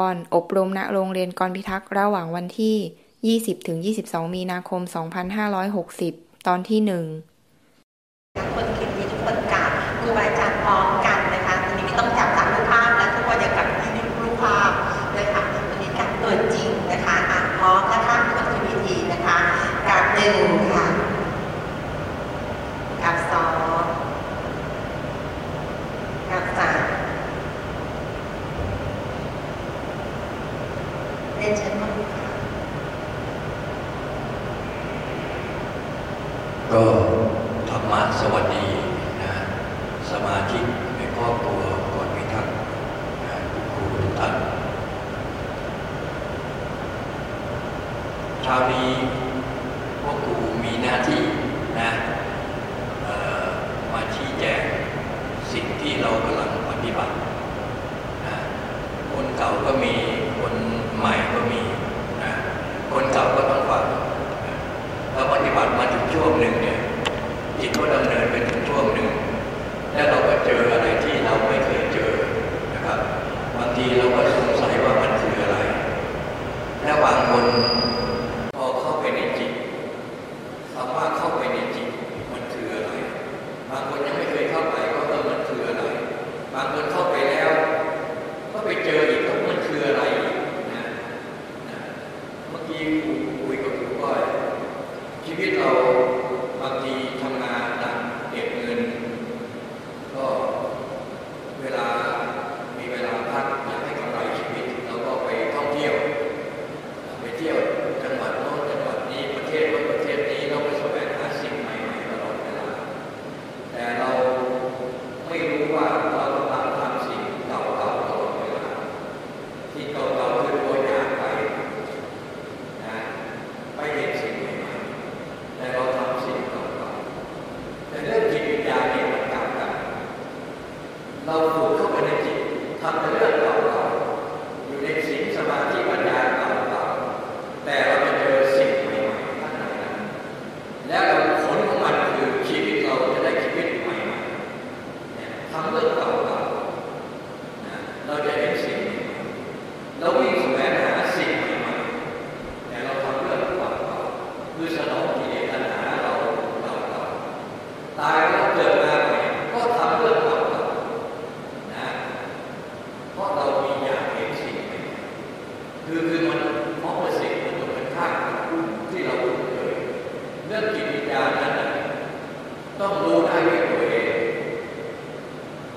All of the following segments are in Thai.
อนอบรมณโรงเรียนกรพิทักษ์ระหว่างวันที่ 20-22 มีนาคม 2560 ตอนที่ 1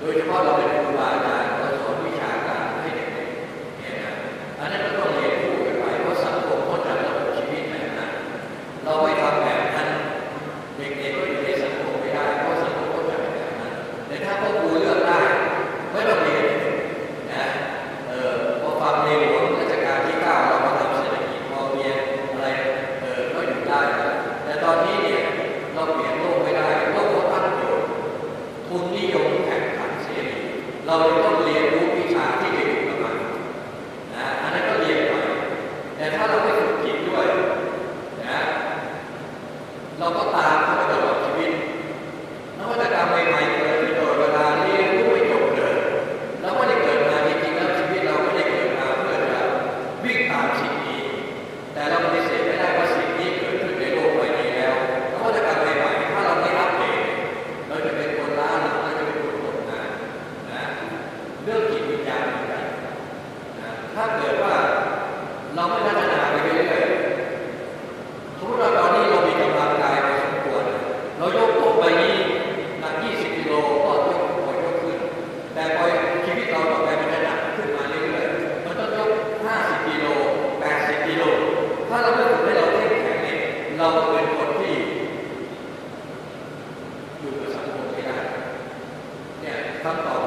Noi qua la vediamo male. ขั้นตอน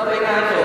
Obrigado.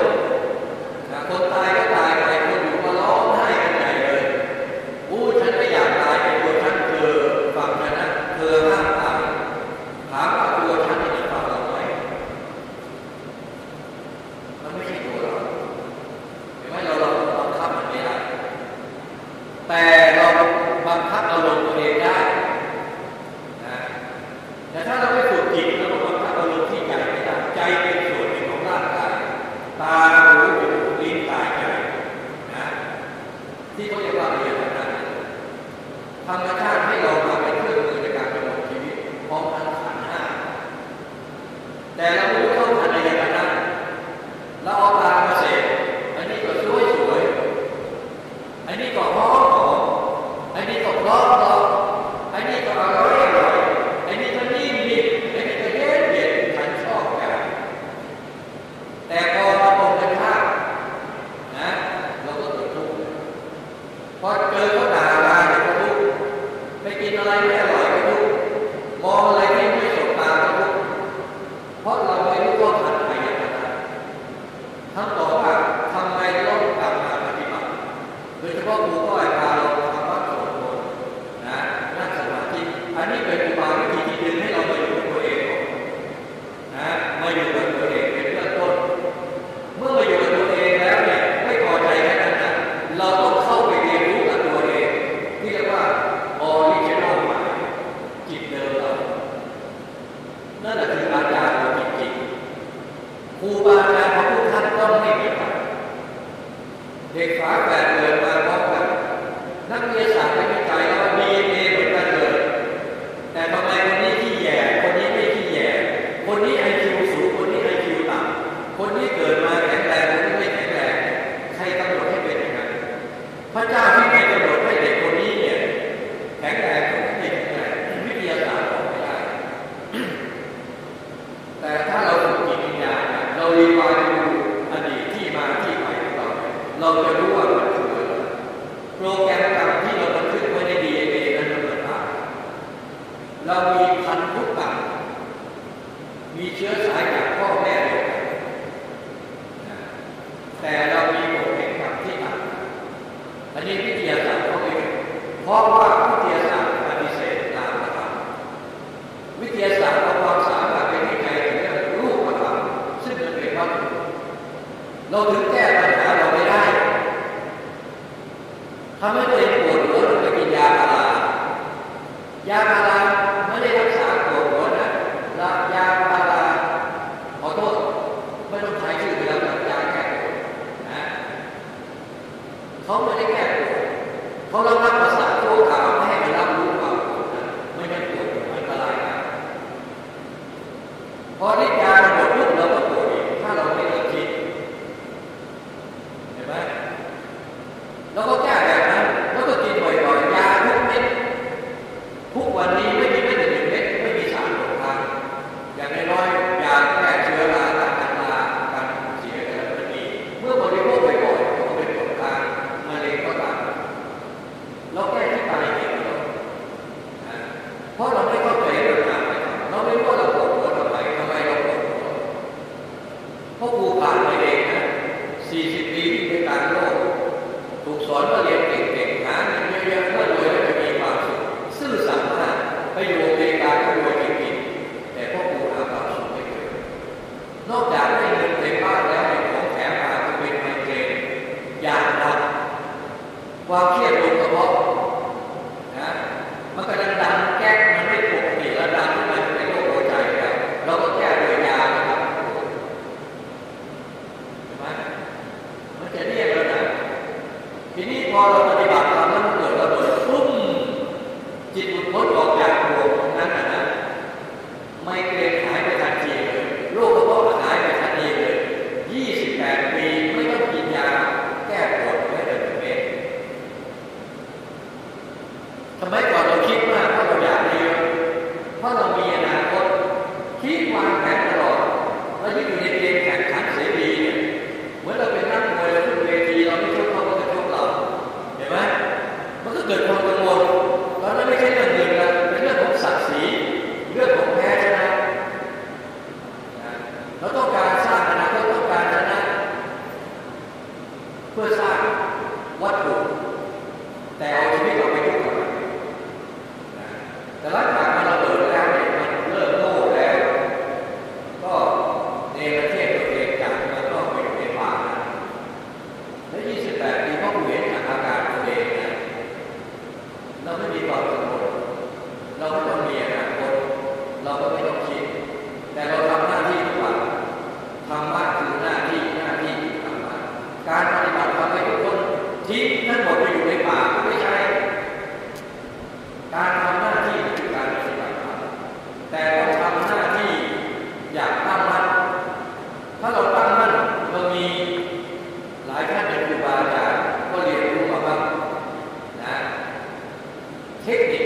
คนิค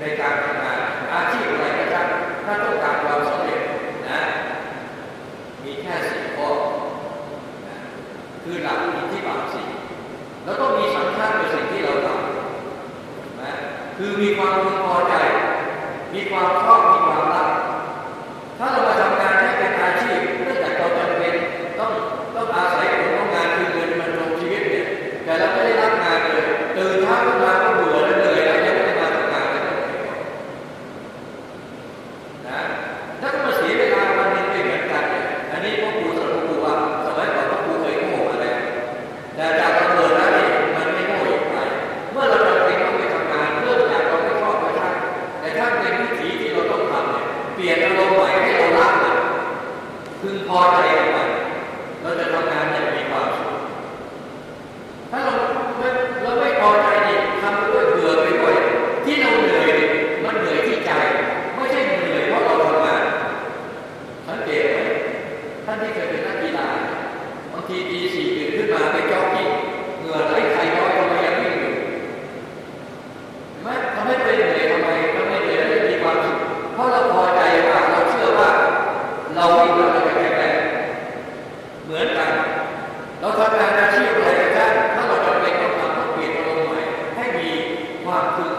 ในการทำงานอาชีพอะไรก็ได้ถ้าต้องการความสำเร็จนะมีแค่สี่ข้อคือหลักอิที่บาทสี่แล้วต้องมีสังขารในสิ่งที่เราทำนะคือมีความพึงพอใจ มีความ ค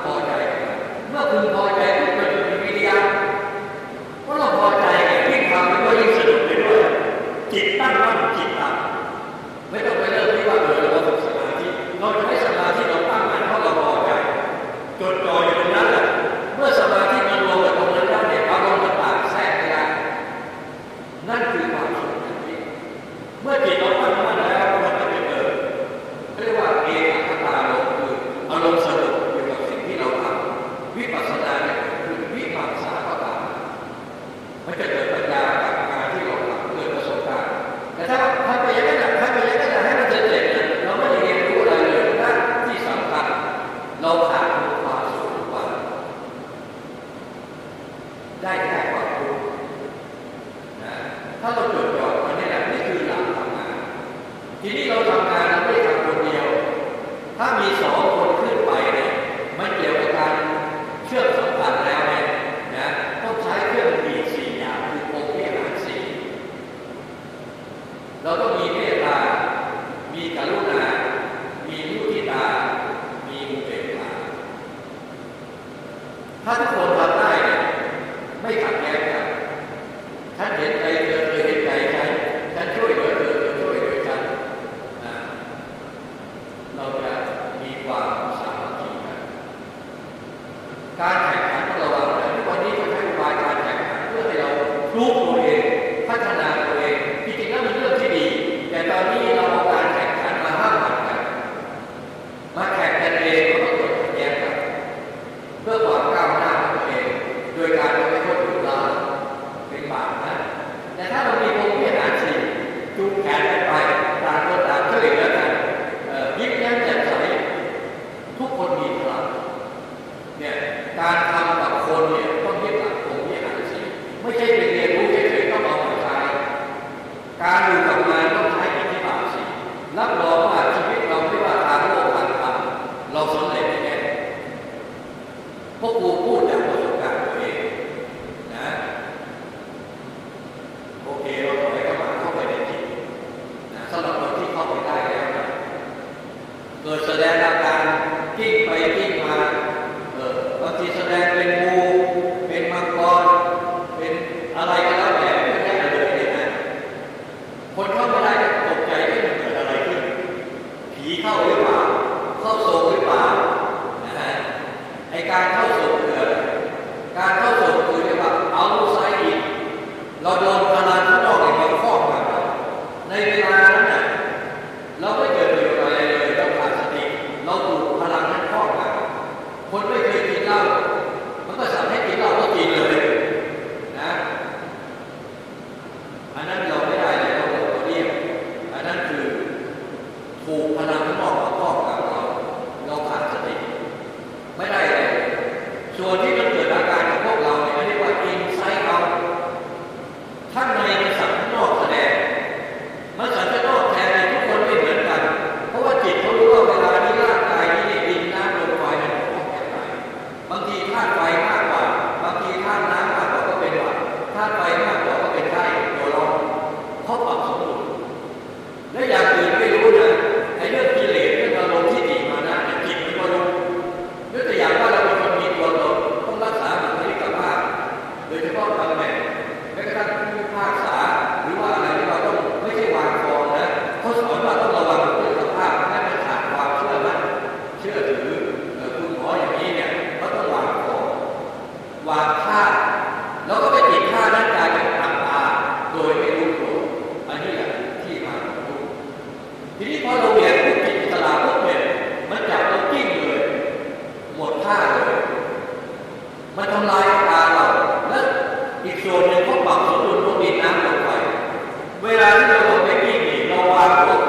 Amén.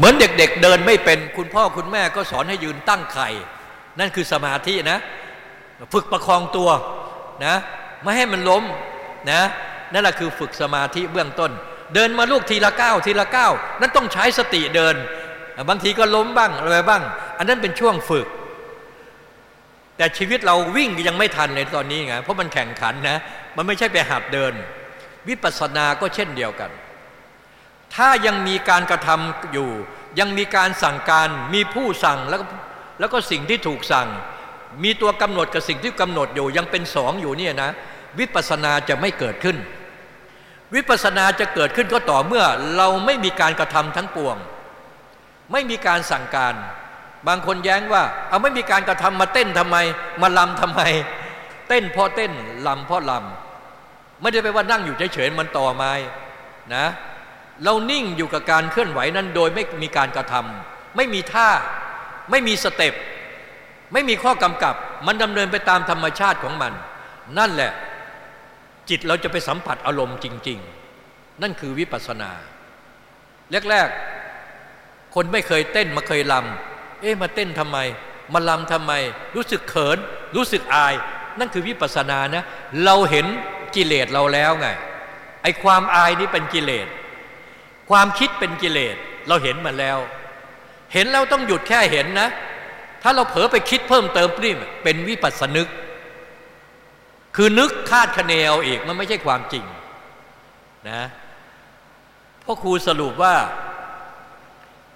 เหมือนเด็กๆเดินไม่เป็นคุณพ่อคุณแม่ก็สอนให้ยืนตั้งไข่ นั่นคือสมาธินะ ฝึกประคองตัวนะไม่ให้มันล้มนะนั่นแหละคือฝึกสมาธิเบื้องต้น เดินมาลูกทีละก้าวทีละก้าวนั่นต้องใช้สติเดิน บางทีก็ล้มบ้างอะไรบ้าง อันนั้นเป็นช่วงฝึก แต่ชีวิตเราวิ่งยังไม่ทันเลยตอนนี้ไงเพราะมันแข่งขันนะมันไม่ใช่ไปหัดเดิน วิปัสสนาก็เช่นเดียวกัน ถ้ายังมีการกระทำอยู่ ยังมีการสั่งการมีผู้สั่งแล้วก็แล้วก็สิ่งที่ถูกสั่ง มีตัวกำหนดกับสิ่งที่กำหนดอยู่ ยังเป็นสองอยู่เนี่ยนะ วิปัสสนาจะไม่เกิดขึ้น วิปัสสนาจะเกิดขึ้นก็ต่อเมื่อเราไม่มีการกระทำทั้งปวง ไม่มีการสั่งการ บางคนแย้งว่า เอาไม่มีการกระทำมาเต้นทำไม มาลำทำไม เต้นเพราะเต้นลำเพราะลำไม่ได้ไปว่านั่งอยู่เฉยๆมันต่อไม้นะ เรานิ่งอยู่กับการเคลื่อนไหวนั้นโดยไม่มีการกระทำไม่มีท่า ไม่มีสเต็ปไม่มีข้อกำกับ มันดำเนินไปตามธรรมชาติของมัน นั่นแหละ จิตเราจะไปสัมผัสอารมณ์จริง ๆ นั่นคือวิปัสสนา แรกๆ คนไม่เคยเต้นมาเคยลำเอ๊ะมาเต้นทำไม มาลำทำไม รู้สึกเขิน รู้สึกอาย นั่นคือวิปัสสนานะ เราเห็นกิเลสเราแล้วไงไอความอายนี่เป็นกิเลส ความคิดเป็นกิเลสเราเห็นมาแล้ว เห็นแล้วต้องหยุดแค่เห็นนะ ถ้าเราเผลอไปคิดเพิ่มเติมนี่เป็นวิปัสสนึก คือนึกคาดคะเนเอาอีกมันไม่ใช่ความจริงนะพ่อครูสรุปว่า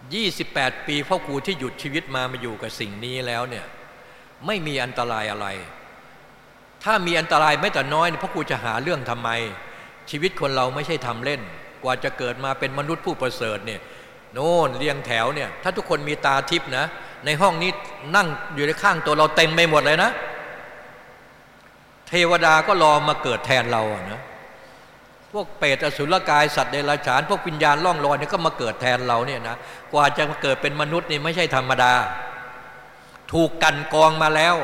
28 ปีพ่อครูที่หยุดชีวิตมามาอยู่กับสิ่งนี้แล้วเนี่ยไม่มีอันตรายอะไร ถ้ามีอันตรายไม่แต่น้อยพ่อครูจะหาเรื่องทำไม ชีวิตคนเราไม่ใช่ทำเล่น กว่าจะเกิดมาเป็นมนุษย์ผู้ประเสริฐเนี่ยโน่นเรียงแถวเนี่ยถ้าทุกคนมีตาทิพย์นะ ในห้องนี้นั่งอยู่ในข้างตัวเราเต็มไปหมดเลยนะ เทวดาก็รอมาเกิดแทนเราอะนะพวกเปรตอสุรกายสัตว์เดรัจฉาน พวกวิญญาณล่องลอยเนี่ยก็มาเกิดแทนเราเนี่ยนะกว่าจะมาเกิดเป็นมนุษย์นี่ไม่ใช่ธรรมดา ถูกกันกองมาแล้ว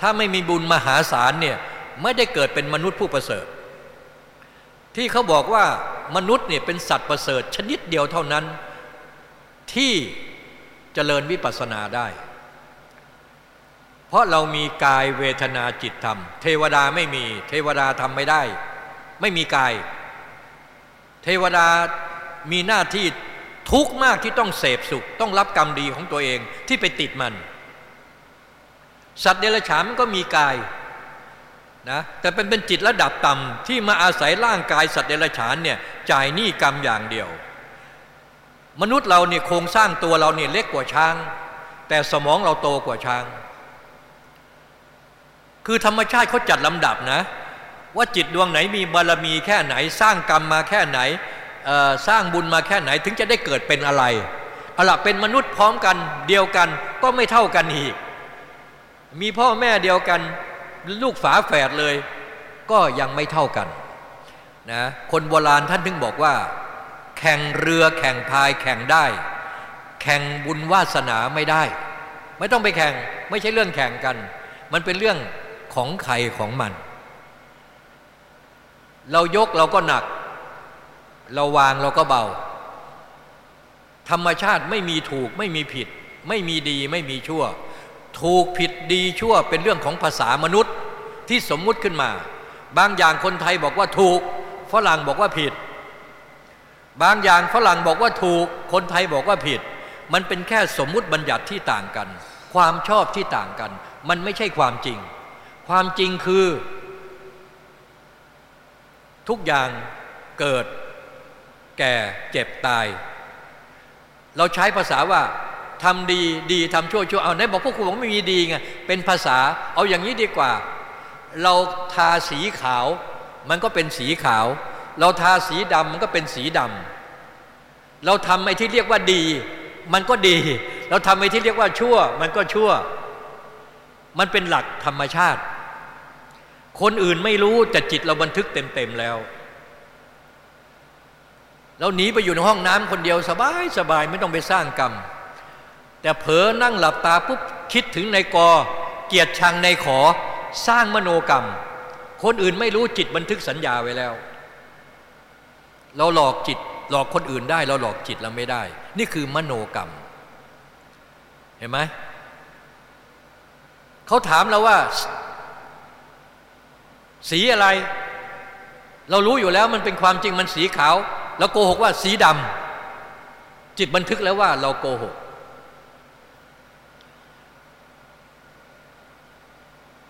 ถ้าไม่มีบุญมหาศาลเนี่ยไม่ได้เกิดเป็นมนุษย์ผู้ประเสริฐ ที่เขาบอกว่ามนุษย์เนี่ยเป็นสัตว์ประเสริฐชนิดเดียวเท่านั้น ที่เจริญวิปัสสนาได้ เพราะเรามีกายเวทนาจิตธรรม เทวดาไม่มีเทวดาทำไม่ได้ ไม่มีกาย เทวดามีหน้าที่ทุกข์มากที่ต้องเสพสุข ต้องรับกรรมดีของตัวเองที่ไปติดมัน สัตว์เดรัจฉานก็มีกาย นะแต่เป็นเป็นจิตระดับต่ำที่มาอาศัยร่างกายสัตว์เดรัจฉานเนี่ยจ่ายหนี้กรรมอย่างเดียว มนุษย์เราเนี่ยโครงสร้างตัวเราเนี่ยเล็กกว่าช้าง แต่สมองเราโตกว่าช้าง คือธรรมชาติเขาจัดลำดับนะ ว่าจิตดวงไหนมีบารมีแค่ไหน สร้างกรรมมาแค่ไหนสร้างบุญมาแค่ไหนถึงจะได้เกิดเป็นอะไรเอาละเป็นมนุษย์พร้อมกันเดียวกันก็ไม่เท่ากันอีก มีพ่อแม่เดียวกัน ลูกฝาแฝดเลย ก็ยังไม่เท่ากันนะคนโบราณท่านถึงบอกว่า แข่งเรือแข่งพายแข่งได้ แข่งบุญวาสนาไม่ได้ ไม่ต้องไปแข่งไม่ใช่เรื่องแข่งกัน มันเป็นเรื่องของใครของมัน เรายกเราก็หนัก เราวางเราก็เบา ธรรมชาติไม่มีถูกไม่มีผิด ไม่มีดีไม่มีชั่ว ถูกผิดดีชั่วเป็นเรื่องของภาษามนุษย์ที่สมมุติขึ้นมา บางอย่างคนไทยบอกว่าถูกฝรั่งบอกว่าผิด บางอย่างฝรั่งบอกว่าถูก คนไทยบอกว่าผิด มันเป็นแค่สมมุติบัญญัติที่ต่างกัน ความชอบที่ต่างกัน มันไม่ใช่ความจริง ความจริงคือ ทุกอย่างเกิด แก่เจ็บตาย เราใช้ภาษาว่า ทำดีดีทำชั่วชั่วเอาไหนบอกพวกคุณบอกไม่มีดีไงเป็นภาษาเอาอย่างนี้ดีกว่า เราทาสีขาว มันก็เป็นสีขาว เราทาสีดำมันก็เป็นสีดำเราทำไอ้ที่เรียกว่าดี มันก็ดี เราทำไอ้ที่เรียกว่าชั่ว มันก็ชั่ว มันเป็นหลักธรรมชาติ คนอื่นไม่รู้แต่จิตเราบันทึกเต็มๆแล้วเราหนีไปอยู่ในห้องน้ำคนเดียวสบายสบายไม่ต้องไปสร้างกรรม แต่เผลอนั่งหลับตาปุ๊บคิดถึงในกอ เกียรติชังในขอสร้างมโนกรรม คนอื่นไม่รู้จิตบันทึกสัญญาไว้แล้ว เราหลอกจิตหลอกคนอื่นได้ เราหลอกจิตเราไม่ได้ นี่คือมโนกรรม เห็นไหมเขาถามเราว่า สีอะไร เรารู้อยู่แล้วมันเป็นความจริงมันสีขาว แล้วโกหกว่าสีดำจิตบันทึกแล้วว่าเราโกหก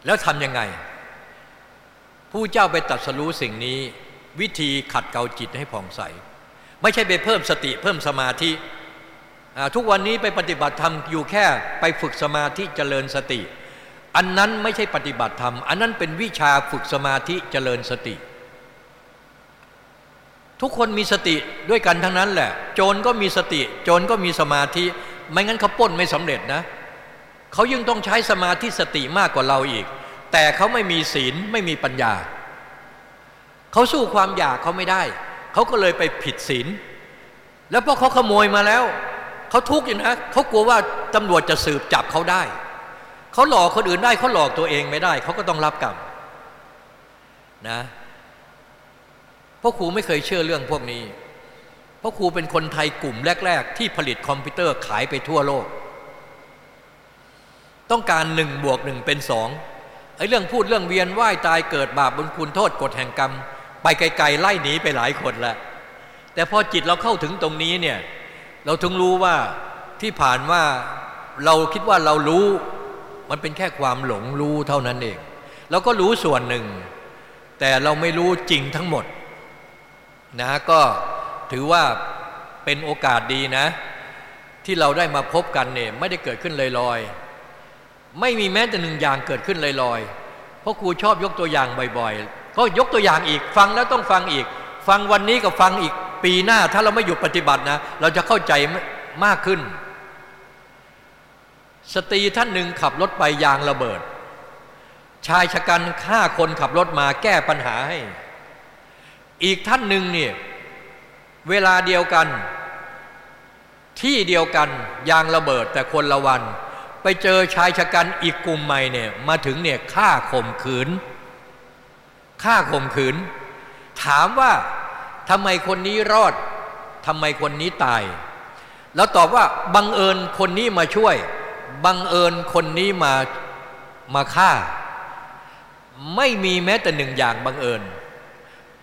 แล้วทำยังไง ผู้เจ้าไปตัดสรู้สิ่งนี้ วิธีขัดเกลาจิตให้ผ่องใส ไม่ใช่ไปเพิ่มสติเพิ่มสมาธิทุกวันนี้ไปปฏิบัติธรรมอยู่แค่ไปฝึกสมาธิเจริญสติ อันนั้นไม่ใช่ปฏิบัติธรรม อันนั้นเป็นวิชาฝึกสมาธิเจริญสติ ทุกคนมีสติด้วยกันทั้งนั้นแหละ โจรก็มีสติ โจรก็มีสมาธิ ไม่งั้นเขาป้นไม่สำเร็จนะเเขายิ่งต้องใช้สมาธิสติมากกว่าเราอีก แต่เขาไม่มีศีลไม่มีปัญญา เขาสู้ความอยากเขาไม่ได้ เขาก็เลยไปผิดศีล แล้วพอเขาขโมยมาแล้ว เขาทุกข์อยู่นะเขากลัวว่าตำรวจจะสืบจับเขาได้ เขาหลอกคนอื่นได้เขาหลอกตัวเองไม่ได้ เขาก็ต้องรับกรรมนะพราะครูไม่เคยเชื่อเรื่องพวกนี้ เพราะครูเป็นคนไทยกลุ่มแรก ๆ ที่ผลิตคอมพิวเตอร์ขายไปทั่วโลก ต้องการหนึ่งบวกหนึ่งเป็นสองไอ้เรื่องพูดเรื่องเวียนว่ายตายเกิดบาปบุญคุณโทษกฎแห่งกรรม ไปไกลๆไล่หนีไปหลายคนแล้วแต่พอจิตเราเข้าถึงตรงนี้เนี่ยเราถึงรู้ว่าที่ผ่านว่าเราคิดว่าเรารู้ มันเป็นแค่ความหลงรู้เท่านั้นเองเราก็รู้ส่วนหนึ่ง แต่เราไม่รู้จริงทั้งหมดนะก็ถือว่าเป็นโอกาสดีนะ ที่เราได้มาพบกันเนี่ยไม่ได้เกิดขึ้นลอยๆ ไม่มีแม้แต่หนึ่งอย่างเกิดขึ้นลอยๆ เพราะครูชอบยกตัวอย่างบ่อยๆ ก็ยกตัวอย่างอีกฟังแล้วต้องฟังอีก ฟังวันนี้กับฟังอีกปีหน้าถ้าเราไม่หยุดปฏิบัตินะ เราจะเข้าใจมากขึ้น สตรีท่านหนึ่งขับรถไปยางระเบิด ชายชะกันฆ่าคนขับรถมาแก้ปัญหาให้ อีกท่านหนึ่งเนี่ยเวลาเดียวกัน ที่เดียวกันยางระเบิดแต่คนละวัน ไปเจอชายชะกันอีกกลุ่มใหม่เนี่ยมาถึงเนี่ยฆ่าข่มขืนฆ่าข่มขืน ถามว่าทำไมคนนี้รอดทำไมคนนี้ตาย แล้วตอบว่าบังเอิญคนนี้มาช่วย บังเอิญคนนี้มามาฆ่า ไม่มีแม้แต่หนึ่งอย่างบังเอิญ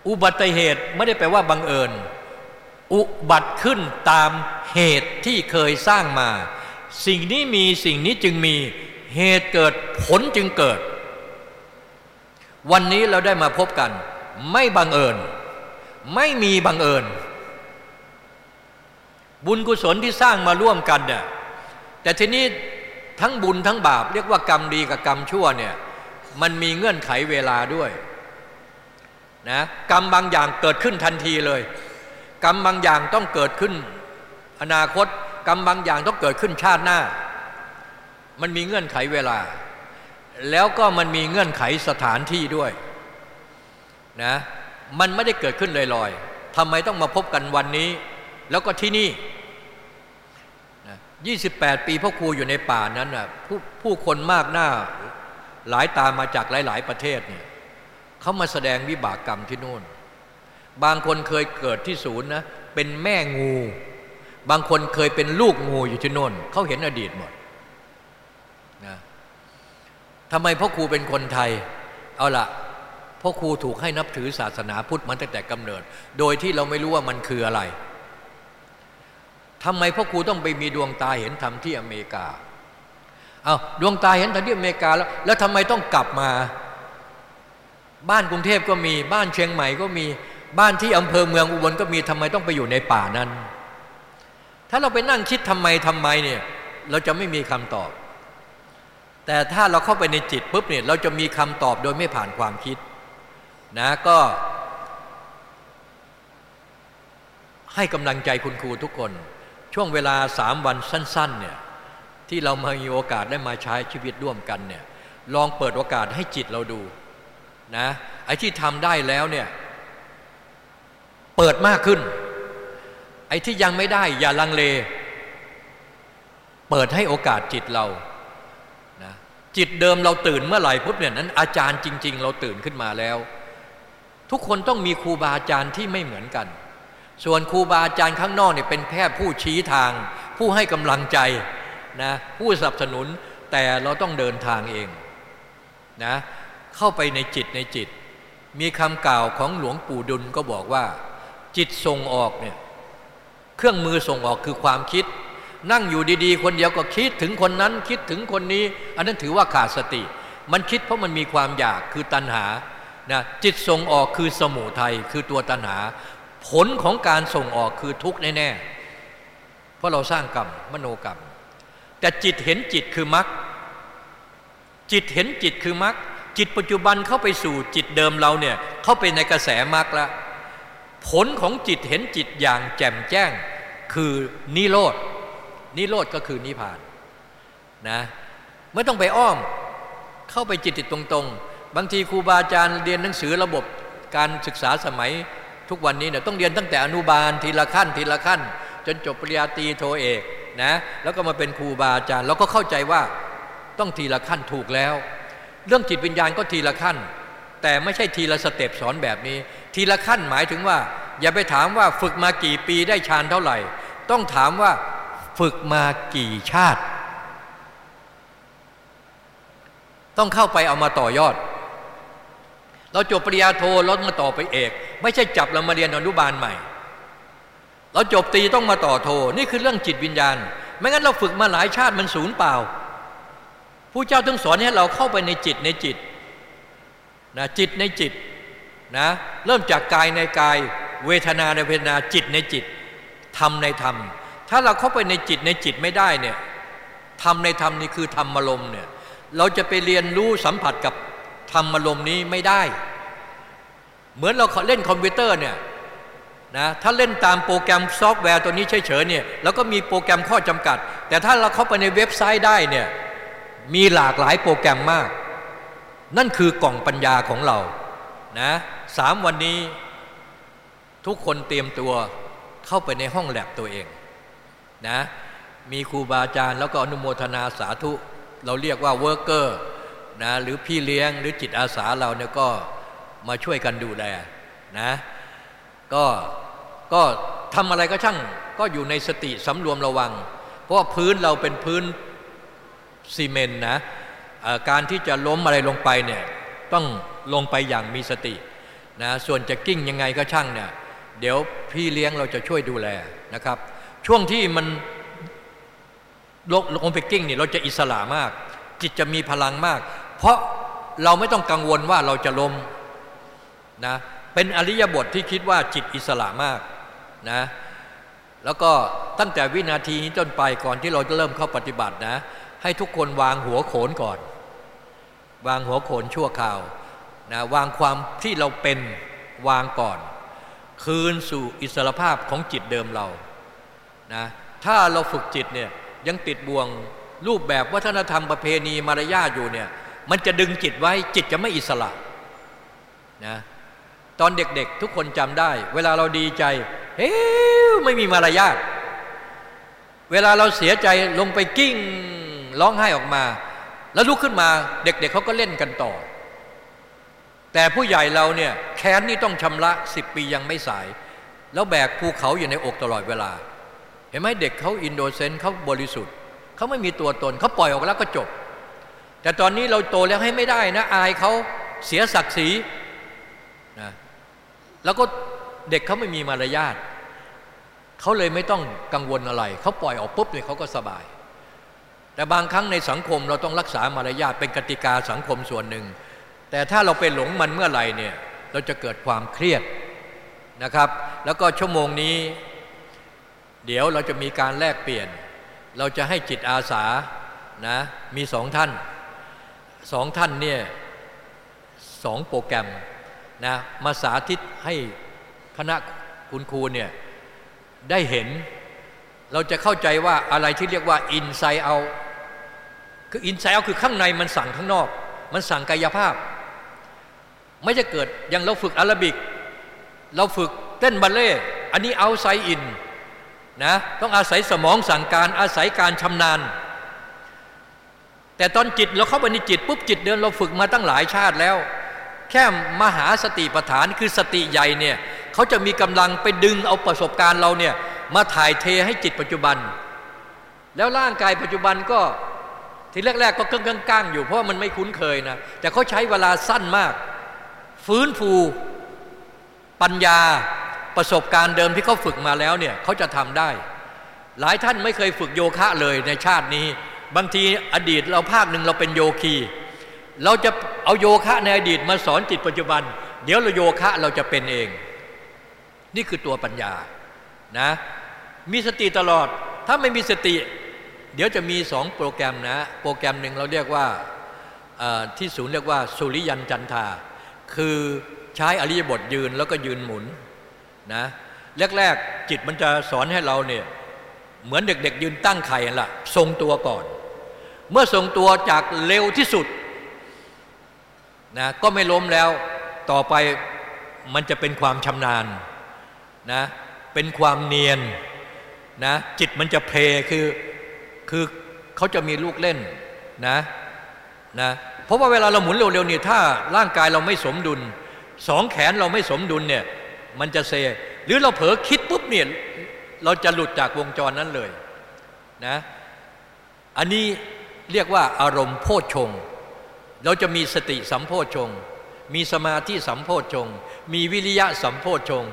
อุบัติเหตุไม่ได้แปลว่าบังเอิญ อุบัติขึ้นตามเหตุที่เคยสร้างมา สิ่งนี้มีสิ่งนี้จึงมีเหตุเกิดผลจึงเกิด วันนี้เราได้มาพบกัน ไม่บังเอิญ ไม่มีบังเอิญ บุญกุศลที่สร้างมาร่วมกันเนี่ยแต่ทีนี้ทั้งบุญทั้งบาป เรียกว่ากรรมดีกับกรรมชั่วเนี่ยมันมีเงื่อนไขเวลาด้วยนะกรรมบางอย่างเกิดขึ้นทันทีเลย กรรมบางอย่างต้องเกิดขึ้น อนาคต กรรมบางอย่างต้องเกิดขึ้นชาติหน้า มันมีเงื่อนไขเวลา แล้วก็มันมีเงื่อนไขสถานที่ด้วยนะมันไม่ได้เกิดขึ้นลอยๆทำไมต้องมาพบกันวันนี้ แล้วก็ที่นี่นะ28 ปีพ่อครูอยู่ในป่านั้นน่ะผู้ผู้คนมากหน้าหลายตามาจากหลาย ๆ ประเทศเนี่ยเขามาแสดงวิบากกรรมที่นู่น บางคนเคยเกิดที่ศูนย์นะเป็นแม่งู บางคนเคยเป็นลูกงูอยู่ที่นู่นเขาเห็นอดีตหมดนะทำไมพ่อครูเป็นคนไทย เอาละพ่อครูถูกให้นับถือศาสนาพุทธมาตั้งแต่กำเนิด โดยที่เราไม่รู้ว่ามันคืออะไรทำไมพ่อครูต้องไปมีดวงตาเห็นธรรมที่อเมริกาเอาดวงตาเห็นธรรมที่อเมริกาแล้ว แล้วทำไมต้องกลับมา บ้านกรุงเทพก็มี บ้านเชียงใหม่ก็มี บ้านที่อำเภอเมืองอุบลก็มีทำไมต้องไปอยู่ในป่านั้น ถ้าเราไปนั่งคิดทำไมทำไมเนี่ยเราจะไม่มีคำตอบ แต่ถ้าเราเข้าไปในจิตปุ๊บเนี่ยเราจะมีคำตอบโดยไม่ผ่านความคิดนะก็ให้กำลังใจคุณครูทุกคน ช่วงเวลาสามวันสั้นๆเนี่ยที่เรามามีโอกาสได้มาใช้ชีวิตร่วมกันเนี่ยลองเปิดโอกาสให้จิตเราดูนะไอ้ที่ทำได้แล้วเนี่ยเปิดมากขึ้น ไอ้ที่ยังไม่ได้อย่าลังเล เปิดให้โอกาสจิตเรานะจิตเดิมเราตื่นเมื่อไหร่พุทธเนี่ยนั้น อาจารย์จริง ๆ เราตื่นขึ้นมาแล้ว ทุกคนต้องมีครูบาอาจารย์ที่ไม่เหมือนกัน ส่วนครูบาอาจารย์ข้างนอกเนี่ยเป็นแค่ผู้ชี้ทาง ผู้ให้กำลังใจนะผู้สนับสนุนแต่เราต้องเดินทางเองนะเข้าไปในจิตในจิต มีคำกล่าวของหลวงปู่ดุลก็บอกว่า จิตส่งออกเนี่ย เครื่องมือส่งออกคือความคิด นั่งอยู่ดีๆ คนเดียวก็คิดถึงคนนั้นคิดถึงคนนี้ อันนั้นถือว่าขาดสติ มันคิดเพราะมันมีความอยากคือตัณหานะจิตส่งออกคือสมุทัยคือตัวตัณหา ผลของการส่งออกคือทุกข์แน่ๆเพราะเราสร้างกรรมมโนกรรม แต่จิตเห็นจิตคือมรรคจิตเห็นจิตคือมรรคจิตปัจจุบันเข้าไปสู่จิตเดิมเราเนี่ยเข้าไปในกระแสมรรคแล้วผลของจิตเห็นจิตอย่างแจ่มแจ้ง คือนิโรธนิโรธก็คือนิพพานนะไม่ต้องไปอ้อมเข้าไปจิตติดตรงๆ บางทีครูบาอาจารย์เรียนหนังสือระบบการศึกษาสมัยทุกวันนี้เนี่ยต้องเรียนตั้งแต่อนุบาลทีละขั้นทีละขั้น จนจบปริญญาตรีโทเอกนะแล้วก็มาเป็นครูบาอาจารย์ แล้วก็เข้าใจว่าต้องทีละขั้นถูกแล้ว เรื่องจิตวิญญาณก็ทีละขั้น แต่ไม่ใช่ทีละสเต็ปสอนแบบนี้ ทีละขั้นหมายถึงว่า อย่าไปถามว่าฝึกมากี่ปีได้ฌานเท่าไหร่ ต้องถามว่าฝึกมากี่ชาติ ต้องเข้าไปเอามาต่อยอด เราจบปริญญาโทเรามาต่อไปเอก ไม่ใช่จับเรามาเรียนอนุบาลใหม่ เราจบตีต้องมาต่อโท นี่คือเรื่องจิตวิญญาณ ไม่งั้นเราฝึกมาหลายชาติมันศูนย์เปล่าผู้เจ้าต้องสอนให้เราเข้าไปในจิตในจิตนะจิตในจิตนะเริ่มจากกายในกาย เวทนาในเวทนาจิตในจิตธรรมในธรรม ถ้าเราเข้าไปในจิตในจิตไม่ได้เนี่ยธรรมในธรรมนี่คือธรรมอารมเนี่ยเราจะไปเรียนรู้สัมผัสกับทำอารมณ์นี้ไม่ได้ เหมือนเราเล่นคอมพิวเตอร์เนี่ยนะถ้าเล่นตามโปรแกรมซอฟต์แวร์ตัวนี้เฉยๆเนี่ยแล้วก็มีโปรแกรมข้อจำกัด แต่ถ้าเราเข้าไปในเว็บไซต์ได้เนี่ยมีหลากหลายโปรแกรมมาก นั่นคือกล่องปัญญาของเรานะสามวันนี้ ทุกคนเตรียมตัวเข้าไปในห้องแล็บตัวเองนะมีครูบาอาจารย์แล้วก็อนุโมทนาสาธุ เราเรียกว่า workerนะหรือพี่เลี้ยงหรือจิตอาสาเราเนี่ยก็มาช่วยกันดูแลนะก็ก็ทำอะไรก็ช่างก็อยู่ในสติสำรวมระวัง เพราะพื้นเราเป็นพื้นซีเมนนะการที่จะล้มอะไรลงไปเนี่ยต้องลงไปอย่างมีสตินะส่วนจะกิ้งยังไงก็ช่างเนี่ย เดี๋ยวพี่เลี้ยงเราจะช่วยดูแลนะครับ ช่วงที่มันลงไปกิ้งเนี่ยเราจะอิสระมาก จิตจะมีพลังมาก เพราะเราไม่ต้องกังวลว่าเราจะล้มนะเป็นอริยบทที่คิดว่าจิตอิสระมากนะแล้วก็ตั้งแต่วินาทีนี้จนไปก่อนที่เราจะเริ่มเข้าปฏิบัตินะ ให้ทุกคนวางหัวโขนก่อน วางหัวโขนชั่วคราวนะวางความที่เราเป็นวางก่อน คืนสู่อิสรภาพของจิตเดิมเรานะถ้าเราฝึกจิตเนี่ยยังติดบ่วงรูปแบบวัฒนธรรมประเพณีมารยาทอยู่เนี่ยมันจะดึงจิตไว้จิตจะไม่อิสระนะตอนเด็กๆทุกคนจำได้ เวลาเราดีใจ เฮ้ไม่มีมารยาทเวลาเราเสียใจลงไปกิ้งร้องไห้ออกมา แล้วลุกขึ้นมาเด็กๆเเขาก็เล่นกันต่อ แต่ผู้ใหญ่เราเนี่ยแค้นนี่ต้องชำระสิบปียังไม่สาย แล้วแบกภูเขาอยู่ในอกตลอดเวลา เห็นไหมเด็กเขาอินโดเซนต์เขาบริสุทธิ์เขาไม่มีตัวตนเขาปล่อยออกแล้วก็จบ แต่ตอนนี้เราโตแล้วให้ไม่ได้นะ อายเขาเสียศักดิ์ศรีนะแล้วก็เด็กเขาไม่มีมารยาทเขาเลยไม่ต้องกังวลอะไร เขาปล่อยออกปุ๊บเนี่ยเขาก็สบาย แต่บางครั้งในสังคมเราต้องรักษามารยาทเป็นกติกาสังคมส่วนหนึ่ง แต่ถ้าเราไปหลงมันเมื่อไหร่เนี่ยเราจะเกิดความเครียดนะครับ แล้วก็ชั่วโมงนี้ เดี๋ยวเราจะมีการแลกเปลี่ยน เราจะให้จิตอาสานะมีสองท่านสองท่านเนี่ยสองโปรแกรมนะมาสาธิตให้คณะคุณครูเนี่ยได้เห็นเราจะเข้าใจว่าอะไรที่เรียกว่าอินไซเอาคืออินไซเอาคือข้างในมันสั่งข้างนอก มันสั่งกายภาพ ไม่จะเกิดอย่างเราฝึกอารบิก เราฝึกเต้นบัลเล่อันนี้เอาไซอินนะต้องอาศัยสมองสั่งการอาศัยการชำนาญ แต่ตอนจิตเราเข้าไปในจิตปุ๊บจิตเดินเราฝึกมาตั้งหลายชาติแล้ว แค่มหาสติปัฏฐานคือสติใหญ่เนี่ยเขาจะมีกำลังไปดึงเอาประสบการณ์เราเนี่ยมาถ่ายเทให้จิตปัจจุบัน แล้วร่างกายปัจจุบันก็ทีแรกๆก็กึ่งก้างๆอยู่เพราะมันไม่คุ้นเคยนะแต่เขาใช้เวลาสั้นมาก ฟื้นฟูปัญญาประสบการณ์เดิมที่เขาฝึกมาแล้วเนี่ยเขาจะทำได้ หลายท่านไม่เคยฝึกโยคะเลยในชาตินี้ บางทีอดีตเราภาคหนึ่งเราเป็นโยคี เราจะเอาโยคะในอดีตมาสอนจิตปัจจุบัน เดี๋ยวเราโยคะเราจะเป็นเอง นี่คือตัวปัญญานะมีสติตลอดถ้าไม่มีสติ เดี๋ยวจะมีสองโปรแกรมนะ โปรแกรมหนึ่งเราเรียกว่าที่ศูนย์เรียกว่า สุริยันจันทา คือใช้อริยบทยืนแล้วก็ยืนหมุนนะแรกๆจิตมันจะสอนให้เราเนี่ยเหมือนเด็กๆยืนตั้งไข่ละทรงตัวก่อน เมื่อทรงตัวจากเร็วที่สุดนะก็ไม่ล้มแล้วต่อไปมันจะเป็นความชำนาญนะเป็นความเนียนนะจิตมันจะเพลคือคือเขาจะมีลูกเล่นนะนะ เพราะว่าเวลาเราหมุนเร็วๆเนี่ยถ้าร่างกายเราไม่สมดุลสองแขนเราไม่สมดุลเนี่ยมันจะเซ หรือเราเผลอคิดปุ๊บเนี่ยเราจะหลุดจากวงจรนั้นเลยนะอันนี้เรียกว่าอารมณ์โพชฌงเราจะมีสติสัมโพชฌงมีสมาธิสัมโพชฌงมีวิริยะสัมโพชฌง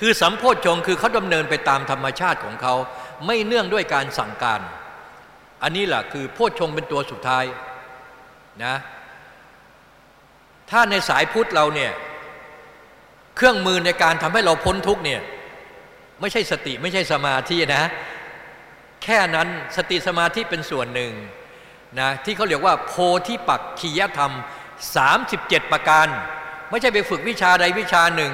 คือสัมโพชฌงคือเขาดำเนินไปตามธรรมชาติของเขา ไม่เนื่องด้วยการสั่งการ อันนี้แหละคือโพชฌงเป็นตัวสุดท้าย นะถ้าในสายพุทธเราเนี่ยเครื่องมือในการทำให้เราพ้นทุกเนี่ยไม่ใช่สติไม่ใช่สมาธินะ แค่นั้นสติสมาธิเป็นส่วนหนึ่งนะที่เขาเรียกว่า โพธิปักขียธรรม 37 ประการ ไม่ใช่ไปฝึกวิชาใดวิชาหนึ่ง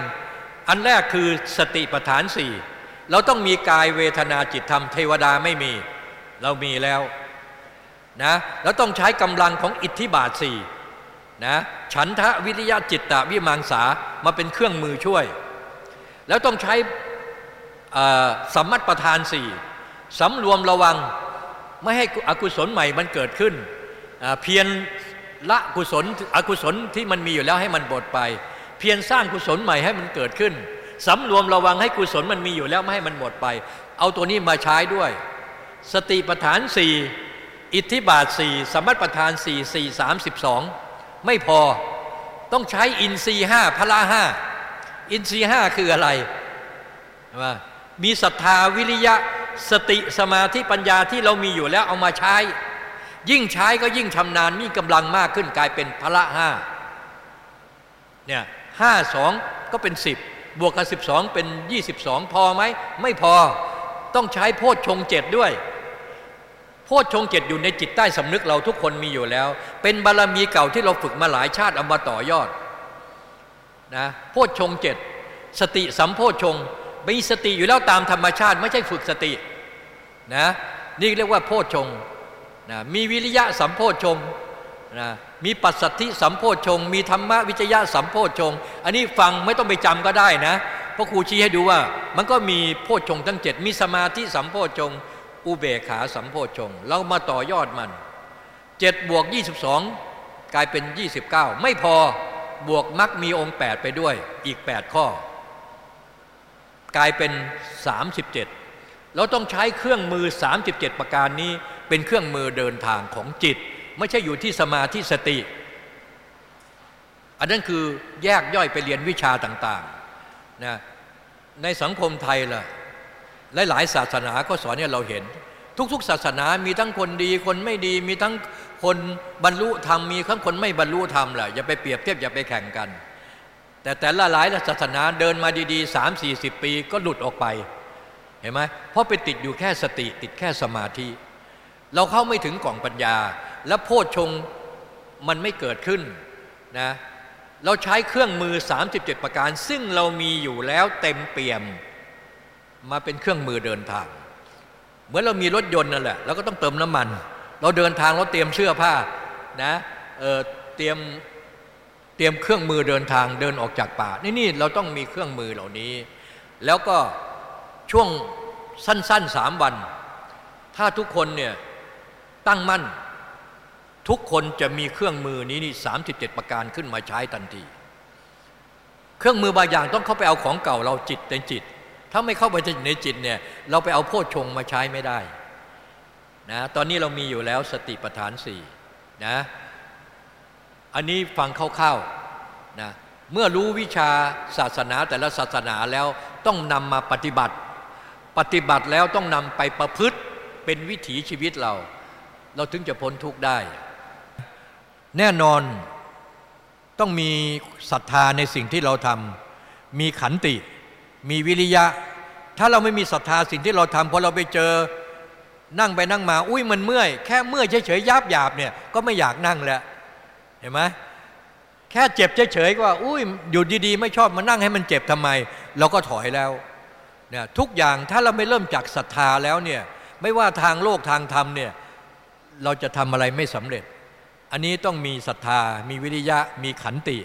อันแรกคือสติปัฏฐานสี่เราต้องมีกายเวทนาจิตธรรมเทวดาไม่มี เรามีแล้ว นะแล้วต้องใช้กำลังของอิทธิบาทสี่นะฉันทะวิริยะจิตตะวิมังสามาเป็นเครื่องมือช่วย แล้วต้องใช้สัมมัติประธานสี่สำรวมระวังไม่ให้อกุศลใหม่มันเกิดขึ้น เพียรละกุศลอกุศลที่มันมีอยู่แล้วให้มันบดไป เพียรสร้างกุศลใหม่ให้มันเกิดขึ้นสำรวมระวังให้กุศลมันมีอยู่แล้วไม่ให้มันหมดไป เอาตัวนี้มาใช้ด้วย สติปัฏฐานสี่ อิทธิบาทสี่สมัติปัฏฐานสี่สี่สามสิบสองไม่พอต้องใช้อินทรีห้าพละห้าอินทรีห้าคืออะไรว่ามีศรัทธาวิริยะสติสมาธิปัญญาที่เรามีอยู่แล้วเอามาใช้ ยิ่งใช้ก็ยิ่งชำนาญมีกำลังมากขึ้นกลายเป็นพละห้าเนี่ยห้าสองก็เป็นสิบบวกกับสิบสองเป็นยี่สิบสองพอไหมไม่พอต้องใช้โพชฌงเจ็ดด้วย โพชฌงเจ็ดอยู่ในจิตใต้สำนึกเราทุกคนมีอยู่แล้ว เป็นบารมีเก่าที่เราฝึกมาหลายชาติเอามาต่อยอดนะโพชฌงเจ็ดสติสัมโพชฌงมีสติอยู่แล้วตามธรรมชาติไม่ใช่ฝึกสตินะนี่เรียกว่าโพชฌงนะมีวิริยะสัมโพชฌงนะมีปัสสัทธิสัมโพชฌงมีธรรมวิจยะสัมโพชฌงอันนี้ฟังไม่ต้องไปจำก็ได้นะเพราะครูชี้ให้ดูว่า มันก็มีโพชฌงทั้งเจ็ดมีสมาธิสัมโพชฌง อุเบกขาสัมโพชงเรามาต่อยอดมันเจ็ดบวกยี่สิบสองกลายเป็นยี่สิบเก้าไม่พอบวกมักมีองค์แปดไปด้วยอีกแปดข้อ กลายเป็นสามสิบเจ็ดเราต้องใช้เครื่องมือสามสิบเจ็ดประการนี้เป็นเครื่องมือเดินทางของจิต ไม่ใช่อยู่ที่สมาธิสติ อันนั้นคือแยกย่อยไปเรียนวิชาต่างๆนะในสังคมไทยล่ะ และหลายศาสนาก็สอนเนี่ยเราเห็น ทุกๆ ศาสนามีทั้งคนดีคนไม่ดีมีทั้งคนบรรลุธรรมมีทั้งคนไม่บรรลุธรรมแหละอย่าไปเปรียบเทียบอย่าไปแข่งกัน แต่แต่ละหลายศาสนาเดินมาดีๆสามสี่สิบปีก็หลุดออกไปเห็นไหมเพราะไปติดอยู่แค่สติติดแค่สมาธิ เราเข้าไม่ถึงกล่องปัญญา และโพชฌงมันไม่เกิดขึ้นนะเราใช้เครื่องมือ 37 ประการ ซึ่งเรามีอยู่แล้วเต็มเปี่ยม มาเป็นเครื่องมือเดินทาง เหมือนเรามีรถยนต์นั่นแหละเราก็ต้องเติมน้ำมัน เราเดินทางเราเตรียมเสื้อผ้านะเเตรียมเตรียมเครื่องมือเดินทางเดินออกจากป่า นี่นี่เราต้องมีเครื่องมือเหล่านี้ แล้วก็ช่วงสั้นๆสามวัน ถ้าทุกคนเนี่ยตั้งมั่น ทุกคนจะมีเครื่องมือนี้นี่สาประการขึ้นมาใช้ทันที เครื่องมือบางอย่างต้องเข้าไปเอาของเก่าเราจิตในจิต ถ้าไม่เข้าไปในจิตเนี่ยเราไปเอาโพชฌงมาใช้ไม่ได้นะตอนนี้เรามีอยู่แล้วสติปัฏฐานสี่นะอันนี้ฟังคร่าวๆนะเมื่อรู้วิชาศาสนาแต่ละศาสนาแล้วต้องนำมาปฏิบัติ ปฏิบัติแล้วต้องนำไปประพฤติเป็นวิถีชีวิตเรา เราถึงจะพ้นทุกข์ได้ แน่นอนต้องมีศรัทธาในสิ่งที่เราทำมีขันติ มีวิริยะ ถ้าเราไม่มีศรัทธาสิ่งที่เราทำพอเราไปเจอนั่งไปนั่งมาอุ้ยมันเมื่อยแค่เมื่อยเฉยๆยับหยาบเนี่ยก็ไม่อยากนั่งแล้วเห็นไหมแค่เจ็บเฉยๆก็ว่าอุ้ยอยู่ดีๆ ไม่ชอบมานั่งให้มันเจ็บทำไม เราก็ถอยแล้วเนี่ยทุกอย่างถ้าเราไม่เริ่มจากศรัทธาแล้วเนี่ยไม่ว่าทางโลกทางธรรมเนี่ยเราจะทำอะไรไม่สำเร็จ อันนี้ต้องมีศรัทธา มีวิริยะมีขันติ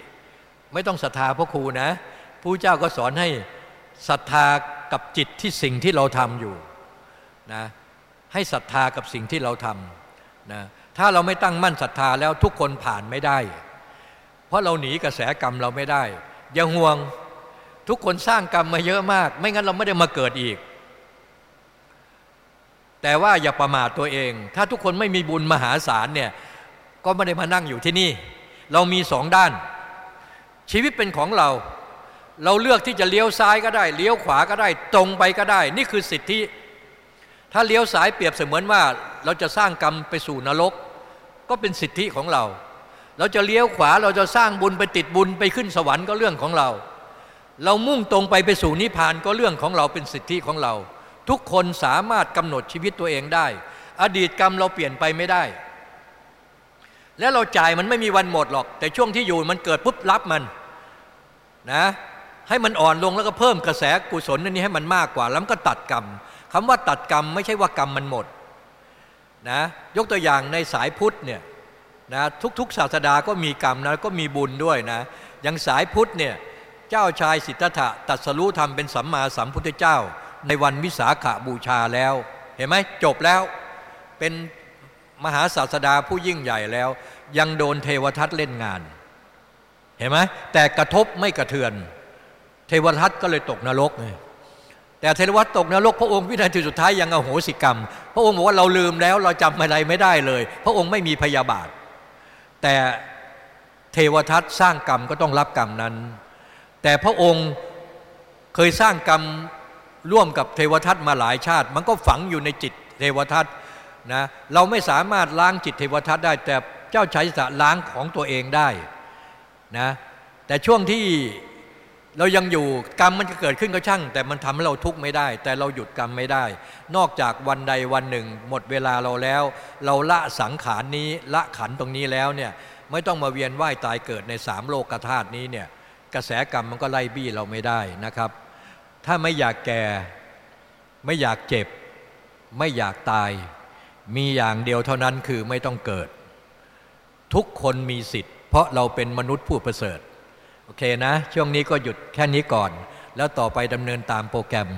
ไม่ต้องศรัทธาพระครูนะผู้เจ้าก็สอนให้ ศรัทธากับจิตที่สิ่งที่เราทำอยู่นะให้ศรัทธากับสิ่งที่เราทำนะถ้าเราไม่ตั้งมั่นศรัทธาแล้วทุกคนผ่านไม่ได้ เพราะเราหนีกระแสกรรมเราไม่ได้ อย่าห่วงทุกคนสร้างกรรมมาเยอะมาก ไม่งั้นเราไม่ได้มาเกิดอีก แต่ว่าอย่าประมาทตัวเอง ถ้าทุกคนไม่มีบุญมหาศาลเนี่ยก็ไม่ได้มานั่งอยู่ที่นี่ เรามีสองด้าน ชีวิตเป็นของเรา เราเลือกที่จะเลี้ยวซ้ายก็ได้ เลี้ยวขวาก็ได้ ตรงไปก็ได้ นี่คือสิทธิ ถ้าเลี้ยวซ้ายเปรียบเสมือนว่า เราจะสร้างกรรมไปสู่นรก ก็เป็นสิทธิของเรา เราจะเลี้ยวขวาเราจะสร้างบุญไปติดบุญไปขึ้นสวรรค์ก็เรื่องของเรา เรามุ่งตรงไปไปสู่นิพพานก็เรื่องของเราเป็นสิทธิของเรา ทุกคนสามารถกำหนดชีวิตตัวเองได้ อดีตกรรมเราเปลี่ยนไปไม่ได้ แล้วเราจ่ายมันไม่มีวันหมดหรอก แต่ช่วงที่อยู่มันเกิดปุ๊บรับมันนะ ให้มันอ่อนลงแล้วก็เพิ่มกระแสกุศลนี้ให้มันมากกว่า แล้วก็ตัดกรรมคำว่าตัดกรรมไม่ใช่ว่ากรรมมันหมดนะยกตัวอย่างในสายพุทธเนี่ยนะทุกๆศาสดาก็มีกรรมนะก็มีบุญด้วยนะอย่างสายพุทธเนี่ยเจ้าชายสิทธัตถะตัดสรู้ธรรมเป็นสัมมาสัมพุทธเจ้า ในวันวิสาขาบูชาแล้ว เห็นไหมจบแล้วเป็นมหาศาสดาผู้ยิ่งใหญ่แล้ว ยังโดนเทวทัตเล่นงาน เห็นไหมแต่กระทบไม่กระเทือน เทวทัตก็เลยตกนรกไงแต่เทวทัตตกนรกพระองค์วินาทีสุดท้ายยังอโหสิกรรม พระองค์บอกว่าเราลืมแล้วเราจำอะไรไม่ได้เลย พระองค์ไม่มีพยาบาท แต่เทวทัตสร้างกรรมก็ต้องรับกรรมนั้น แต่พระองค์เคยสร้างกรรมร่วมกับเทวทัตมาหลายชาติ มันก็ฝังอยู่ในจิตเทวทัตนะเราไม่สามารถล้างจิตเทวทัตได้ แต่เจ้าชายสะล้างของตัวเองได้นะแต่ช่วงที่ เรายังอยู่กรรมมันจะเกิดขึ้นก็ช่าง แต่มันทำให้เราทุกข์ไม่ได้ แต่เราหยุดกรรมไม่ได้ นอกจากวันใดวันหนึ่ง หมดเวลาเราแล้ว เราละสังขารนี้ละขันตรงนี้แล้วเนี่ยไม่ต้องมาเวียนว่ายตายเกิดในสามโลกธาตุนี้เนี่ยกระแสกรรมมันก็ไล่บี้เราไม่ได้นะครับ ถ้าไม่อยากแก่ ไม่อยากเจ็บ ไม่อยากตาย มีอย่างเดียวเท่านั้นคือไม่ต้องเกิด ทุกคนมีสิทธิ์ เพราะเราเป็นมนุษย์ผู้ประเสริฐ โอเคนะ ช่วงนี้ก็หยุดแค่นี้ก่อน แล้วต่อไปดำเนินตามโปรแกรม